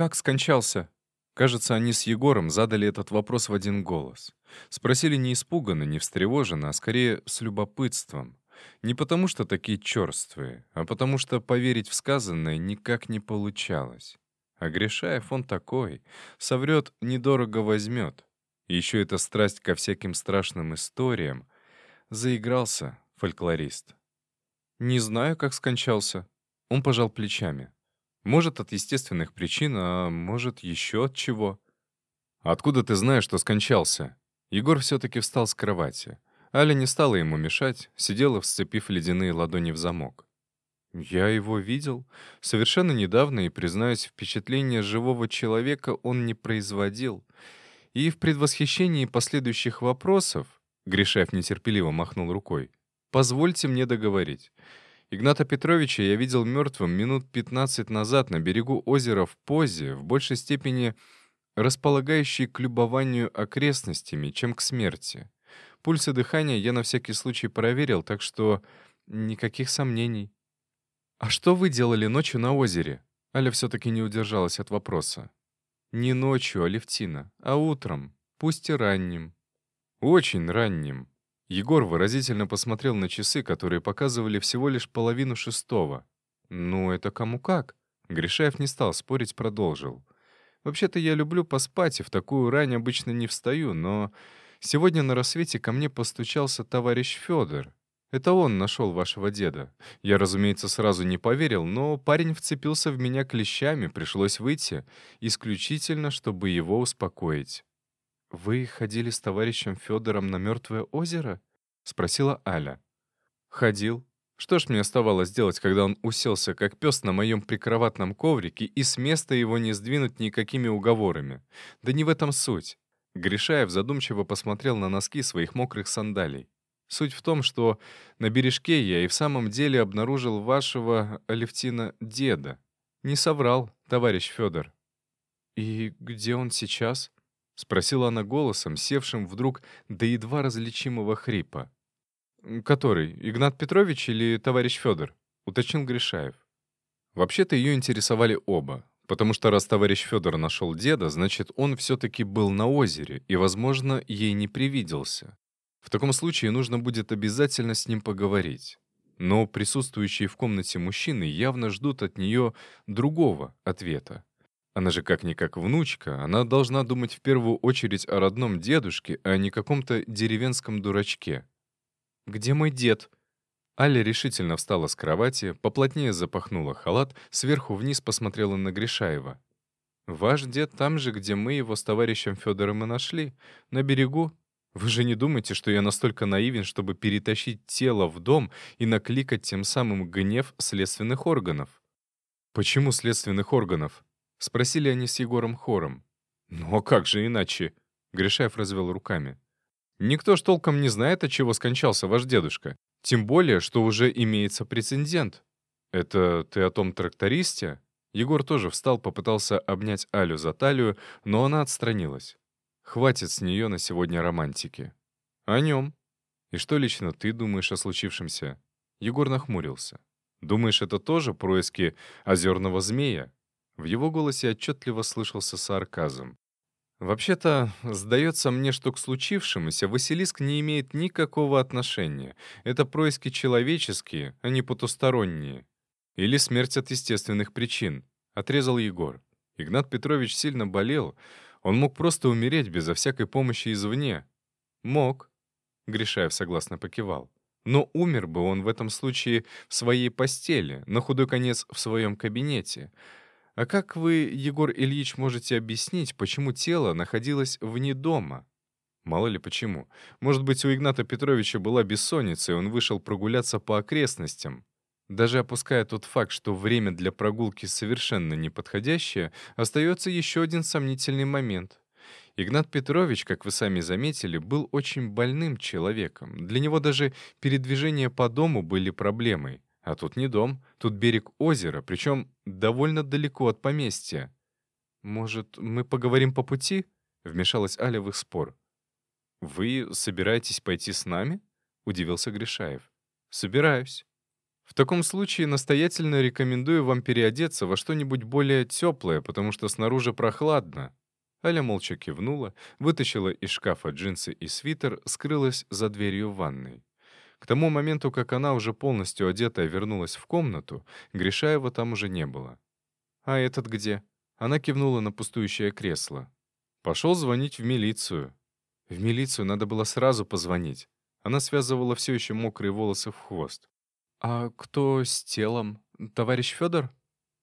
как скончался?» Кажется, они с Егором задали этот вопрос в один голос. Спросили не испуганно, не встревоженно, а скорее с любопытством. Не потому, что такие черствые, а потому, что поверить в сказанное никак не получалось. А Гришаев он такой. Соврет, недорого возьмет. Еще эта страсть ко всяким страшным историям. Заигрался фольклорист. «Не знаю, как скончался». Он пожал плечами. Может, от естественных причин, а может, еще от чего. «Откуда ты знаешь, что скончался?» Егор все-таки встал с кровати. Аля не стала ему мешать, сидела, всцепив ледяные ладони в замок. «Я его видел. Совершенно недавно, и, признаюсь, впечатление живого человека он не производил. И в предвосхищении последующих вопросов...» Гришаев нетерпеливо махнул рукой. «Позвольте мне договорить. Игната Петровича я видел мертвым минут 15 назад на берегу озера в позе, в большей степени располагающей к любованию окрестностями, чем к смерти. Пульс и дыхание я на всякий случай проверил, так что никаких сомнений. «А что вы делали ночью на озере?» Аля все-таки не удержалась от вопроса. «Не ночью, Алевтина, а утром, пусть и ранним». «Очень ранним», Егор выразительно посмотрел на часы, которые показывали всего лишь половину шестого. «Ну, это кому как?» Гришаев не стал спорить, продолжил. «Вообще-то я люблю поспать, и в такую рань обычно не встаю, но сегодня на рассвете ко мне постучался товарищ Федор. Это он нашел вашего деда. Я, разумеется, сразу не поверил, но парень вцепился в меня клещами, пришлось выйти, исключительно, чтобы его успокоить. «Вы ходили с товарищем Федором на Мертвое озеро?» — спросила Аля. «Ходил. Что ж мне оставалось делать, когда он уселся, как пес на моем прикроватном коврике, и с места его не сдвинуть никакими уговорами? Да не в этом суть». Гришаев задумчиво посмотрел на носки своих мокрых сандалий. Суть в том, что на бережке я и в самом деле обнаружил вашего, Алевтина, деда. Не соврал, товарищ Федор. «И где он сейчас?» — спросила она голосом, севшим вдруг до едва различимого хрипа. «Который, Игнат Петрович или товарищ Федор?» — уточнил Гришаев. Вообще-то ее интересовали оба, потому что раз товарищ Федор нашел деда, значит, он все-таки был на озере и, возможно, ей не привиделся. В таком случае нужно будет обязательно с ним поговорить. Но присутствующие в комнате мужчины явно ждут от нее другого ответа. Она же как-никак внучка, она должна думать в первую очередь о родном дедушке, а не каком-то деревенском дурачке. «Где мой дед?» Аля решительно встала с кровати, поплотнее запахнула халат, сверху вниз посмотрела на Гришаева. «Ваш дед там же, где мы его с товарищем Федором и нашли, на берегу. Вы же не думаете, что я настолько наивен, чтобы перетащить тело в дом и накликать тем самым гнев следственных органов?» «Почему следственных органов?» — спросили они с Егором хором. «Ну а как же иначе?» — Гришаев развел руками. «Никто ж толком не знает, от чего скончался ваш дедушка. Тем более, что уже имеется прецедент. Это ты о том трактористе?» Егор тоже встал, попытался обнять Алю за талию, но она отстранилась. «Хватит с нее на сегодня романтики». «О нем». «И что лично ты думаешь о случившемся?» Егор нахмурился. «Думаешь, это тоже происки озерного змея?» В его голосе отчетливо слышался сарказм. «Вообще-то, сдается мне, что к случившемуся Василиск не имеет никакого отношения. Это происки человеческие, а не потусторонние. Или смерть от естественных причин», — отрезал Егор. Игнат Петрович сильно болел. Он мог просто умереть безо всякой помощи извне. «Мог», — Гришаев согласно покивал. «Но умер бы он в этом случае в своей постели, на худой конец в своем кабинете». А как вы, Егор Ильич, можете объяснить, почему тело находилось вне дома? Мало ли почему. Может быть, у Игната Петровича была бессонница, и он вышел прогуляться по окрестностям. Даже опуская тот факт, что время для прогулки совершенно неподходящее, остается еще один сомнительный момент. Игнат Петрович, как вы сами заметили, был очень больным человеком. Для него даже передвижения по дому были проблемой. А тут не дом, тут берег озера, причем довольно далеко от поместья. «Может, мы поговорим по пути?» — вмешалась Аля в их спор. «Вы собираетесь пойти с нами?» — удивился Гришаев. «Собираюсь». В таком случае настоятельно рекомендую вам переодеться во что-нибудь более теплое, потому что снаружи прохладно». Аля молча кивнула, вытащила из шкафа джинсы и свитер, скрылась за дверью ванной. К тому моменту, как она уже полностью одетая вернулась в комнату, Гришаева там уже не было. «А этот где?» Она кивнула на пустующее кресло. «Пошел звонить в милицию». В милицию надо было сразу позвонить. Она связывала все еще мокрые волосы в хвост. «А кто с телом? Товарищ Федор?»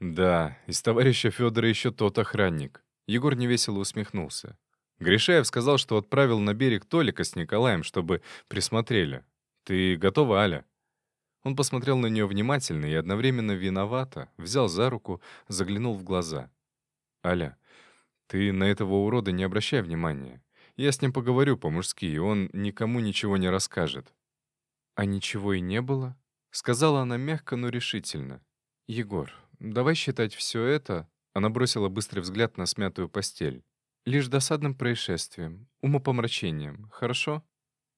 «Да, из товарища Федора еще тот охранник». Егор невесело усмехнулся. Гришаев сказал, что отправил на берег Толика с Николаем, чтобы присмотрели. «Ты готова, Аля?» Он посмотрел на нее внимательно и одновременно виновато, взял за руку, заглянул в глаза. «Аля, ты на этого урода не обращай внимания. Я с ним поговорю по-мужски, и он никому ничего не расскажет». «А ничего и не было?» Сказала она мягко, но решительно. «Егор, давай считать все это...» Она бросила быстрый взгляд на смятую постель. «Лишь досадным происшествием, умопомрачением, хорошо?»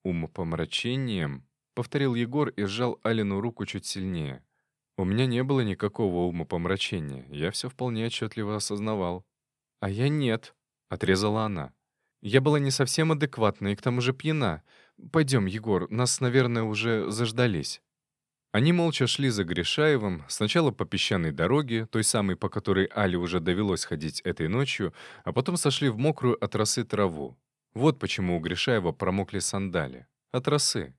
«Умопомрачением?» — повторил Егор и сжал Алину руку чуть сильнее. «У меня не было никакого умопомрачения, я все вполне отчетливо осознавал». «А я нет», — отрезала она. «Я была не совсем адекватна и к тому же пьяна. Пойдем, Егор, нас, наверное, уже заждались». Они молча шли за Гришаевым, сначала по песчаной дороге, той самой, по которой Али уже довелось ходить этой ночью, а потом сошли в мокрую от росы траву. Вот почему у Гришаева промокли сандали. От росы.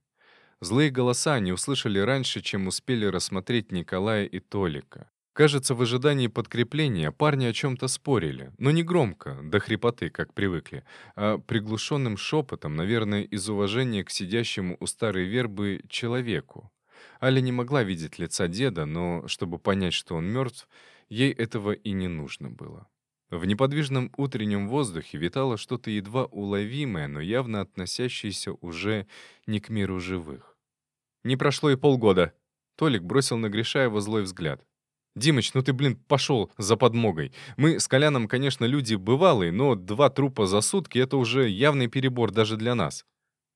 Злые голоса они услышали раньше, чем успели рассмотреть Николая и Толика. Кажется, в ожидании подкрепления парни о чем-то спорили, но не громко, до хрипоты, как привыкли, а приглушенным шепотом, наверное, из уважения к сидящему у старой вербы человеку. Аля не могла видеть лица деда, но, чтобы понять, что он мертв, ей этого и не нужно было. В неподвижном утреннем воздухе витало что-то едва уловимое, но явно относящееся уже не к миру живых. Не прошло и полгода. Толик бросил на Гришаева злой взгляд. «Димыч, ну ты, блин, пошел за подмогой. Мы с Коляном, конечно, люди бывалые, но два трупа за сутки — это уже явный перебор даже для нас».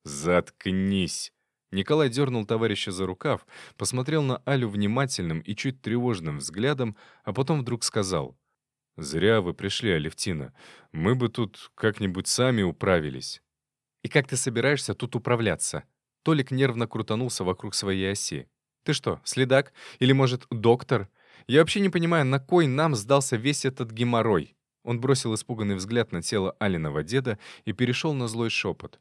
«Заткнись!» Николай дернул товарища за рукав, посмотрел на Алю внимательным и чуть тревожным взглядом, а потом вдруг сказал. «Зря вы пришли, Алевтина. Мы бы тут как-нибудь сами управились». «И как ты собираешься тут управляться?» Толик нервно крутанулся вокруг своей оси. «Ты что, следак? Или, может, доктор? Я вообще не понимаю, на кой нам сдался весь этот геморрой?» Он бросил испуганный взгляд на тело Алиного деда и перешел на злой шепот.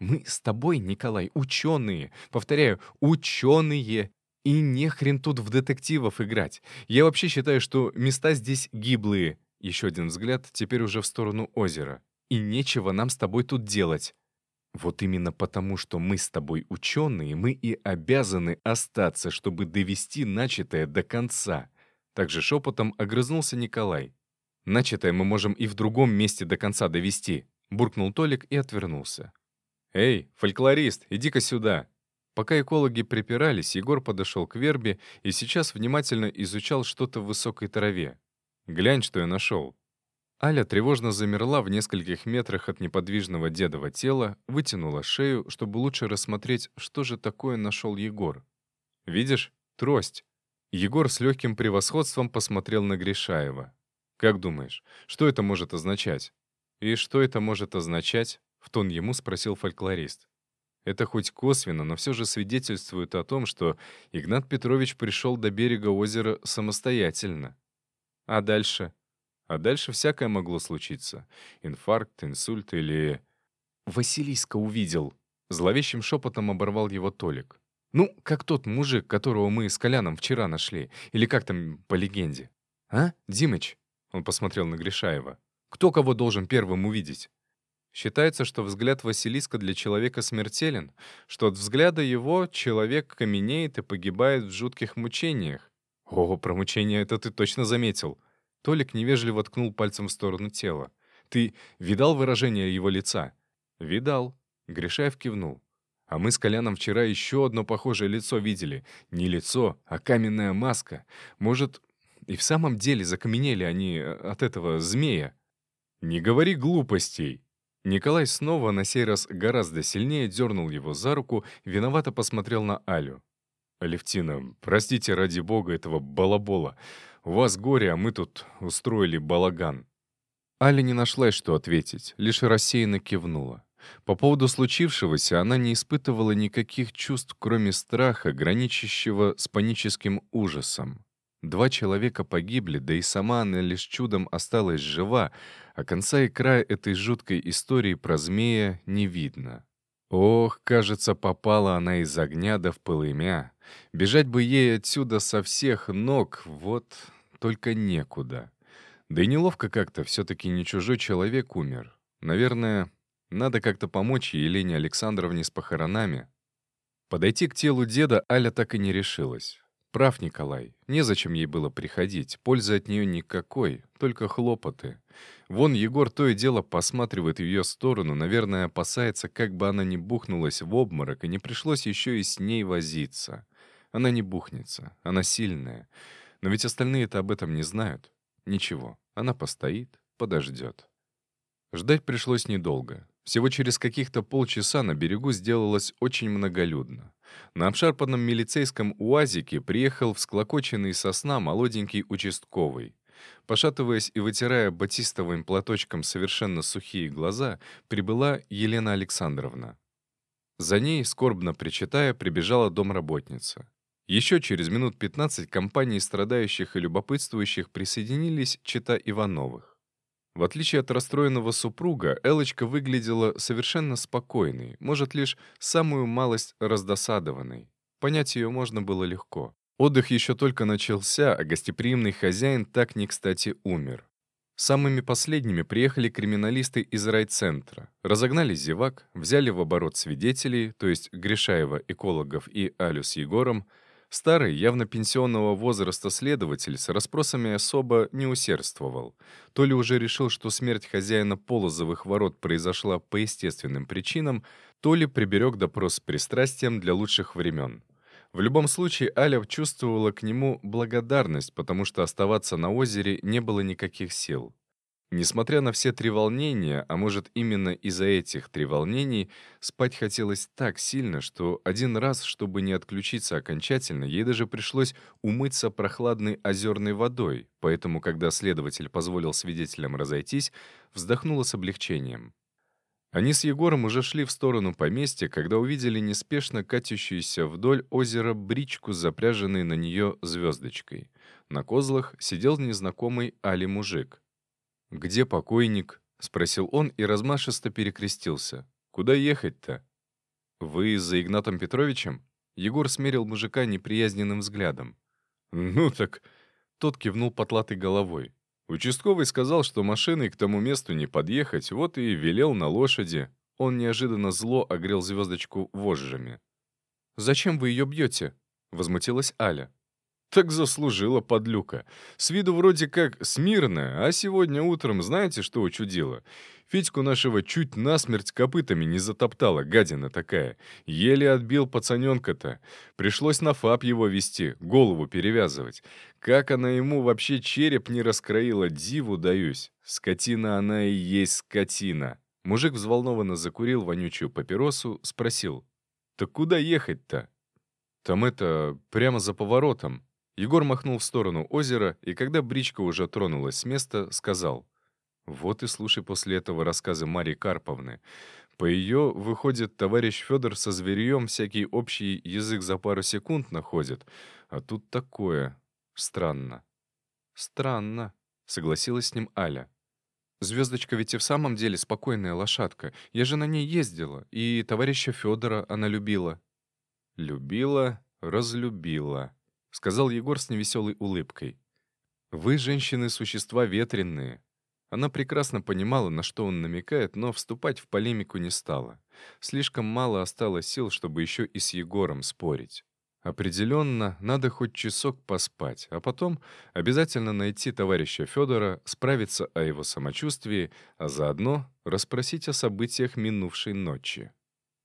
Мы с тобой, Николай, ученые. Повторяю, ученые. И не хрен тут в детективов играть. Я вообще считаю, что места здесь гиблые. Еще один взгляд, теперь уже в сторону озера. И нечего нам с тобой тут делать. Вот именно потому, что мы с тобой ученые, мы и обязаны остаться, чтобы довести начатое до конца. Также шепотом огрызнулся Николай. Начатое мы можем и в другом месте до конца довести, буркнул Толик и отвернулся. «Эй, фольклорист, иди-ка сюда!» Пока экологи припирались, Егор подошел к вербе и сейчас внимательно изучал что-то в высокой траве. «Глянь, что я нашел!» Аля тревожно замерла в нескольких метрах от неподвижного дедова тела, вытянула шею, чтобы лучше рассмотреть, что же такое нашел Егор. «Видишь? Трость!» Егор с легким превосходством посмотрел на Гришаева. «Как думаешь, что это может означать?» «И что это может означать?» В тон ему спросил фольклорист. Это хоть косвенно, но все же свидетельствует о том, что Игнат Петрович пришел до берега озера самостоятельно. А дальше? А дальше всякое могло случиться. Инфаркт, инсульт или... Василиска увидел. Зловещим шепотом оборвал его Толик. Ну, как тот мужик, которого мы с Коляном вчера нашли. Или как там по легенде. А, Димыч? Он посмотрел на Гришаева. Кто кого должен первым увидеть? Считается, что взгляд Василиска для человека смертелен, что от взгляда его человек каменеет и погибает в жутких мучениях. О, про мучения это ты точно заметил. Толик невежливо ткнул пальцем в сторону тела. Ты видал выражение его лица? Видал. Гришаев кивнул. А мы с Коляном вчера еще одно похожее лицо видели. Не лицо, а каменная маска. Может, и в самом деле закаменели они от этого змея? «Не говори глупостей!» Николай снова, на сей раз гораздо сильнее, дернул его за руку, виновато посмотрел на Алю. «Алевтина, простите ради бога этого балабола. Вас горе, а мы тут устроили балаган». Аля не нашлась, что ответить, лишь рассеянно кивнула. По поводу случившегося она не испытывала никаких чувств, кроме страха, граничащего с паническим ужасом. Два человека погибли, да и сама она лишь чудом осталась жива, а конца и края этой жуткой истории про змея не видно. Ох, кажется, попала она из огня да в полымя. Бежать бы ей отсюда со всех ног, вот только некуда. Да и неловко как-то, все-таки не чужой человек умер. Наверное, надо как-то помочь Елене Александровне с похоронами. Подойти к телу деда Аля так и не решилась. Прав Николай, незачем ей было приходить, пользы от нее никакой, только хлопоты. Вон Егор то и дело посматривает в ее сторону, наверное, опасается, как бы она не бухнулась в обморок, и не пришлось еще и с ней возиться. Она не бухнется, она сильная. Но ведь остальные-то об этом не знают. Ничего, она постоит, подождет. Ждать пришлось недолго. Всего через каких-то полчаса на берегу сделалось очень многолюдно. На обшарпанном милицейском уазике приехал всклокоченный сосна молоденький участковый. Пошатываясь и вытирая батистовым платочком совершенно сухие глаза, прибыла Елена Александровна. За ней, скорбно причитая, прибежала домработница. Еще через минут 15 компании страдающих и любопытствующих присоединились чита Ивановых. В отличие от расстроенного супруга, Элочка выглядела совершенно спокойной, может, лишь самую малость раздосадованной. Понять ее можно было легко. Отдых еще только начался, а гостеприимный хозяин так не кстати умер. Самыми последними приехали криминалисты из райцентра, разогнали зевак, взяли в оборот свидетелей, то есть Гришаева, экологов и Алю с Егором, Старый, явно пенсионного возраста следователь с расспросами особо не усердствовал. То ли уже решил, что смерть хозяина полозовых ворот произошла по естественным причинам, то ли приберег допрос с пристрастием для лучших времен. В любом случае, Аля чувствовала к нему благодарность, потому что оставаться на озере не было никаких сил. Несмотря на все три волнения, а может именно из-за этих три волнений, спать хотелось так сильно, что один раз, чтобы не отключиться окончательно, ей даже пришлось умыться прохладной озерной водой, поэтому, когда следователь позволил свидетелям разойтись, вздохнула с облегчением. Они с Егором уже шли в сторону поместья, когда увидели неспешно катящуюся вдоль озера бричку запряженной на нее звездочкой. На козлах сидел незнакомый Али мужик — «Где покойник?» — спросил он и размашисто перекрестился. «Куда ехать-то?» «Вы за Игнатом Петровичем?» Егор смерил мужика неприязненным взглядом. «Ну так...» — тот кивнул потлатой головой. Участковый сказал, что машиной к тому месту не подъехать, вот и велел на лошади. Он неожиданно зло огрел звездочку вожжами. «Зачем вы ее бьете?» — возмутилась Аля. Так заслужила подлюка. С виду вроде как смирная, а сегодня утром знаете, что учудила? Федьку нашего чуть насмерть копытами не затоптала, гадина такая. Еле отбил пацаненка-то. Пришлось на фаб его вести, голову перевязывать. Как она ему вообще череп не раскроила, диву даюсь. Скотина она и есть скотина. Мужик взволнованно закурил вонючую папиросу, спросил. «Так куда ехать-то?» «Там это, прямо за поворотом», Егор махнул в сторону озера, и когда бричка уже тронулась с места, сказал. «Вот и слушай после этого рассказы Марии Карповны. По ее, выходит, товарищ Федор со зверьем всякий общий язык за пару секунд находит. А тут такое. Странно». «Странно», — согласилась с ним Аля. «Звездочка ведь и в самом деле спокойная лошадка. Я же на ней ездила, и товарища Федора она любила». «Любила, разлюбила», — сказал Егор с невеселой улыбкой. «Вы, женщины, существа ветренные». Она прекрасно понимала, на что он намекает, но вступать в полемику не стала. Слишком мало осталось сил, чтобы еще и с Егором спорить. Определенно, надо хоть часок поспать, а потом обязательно найти товарища Федора, справиться о его самочувствии, а заодно расспросить о событиях минувшей ночи.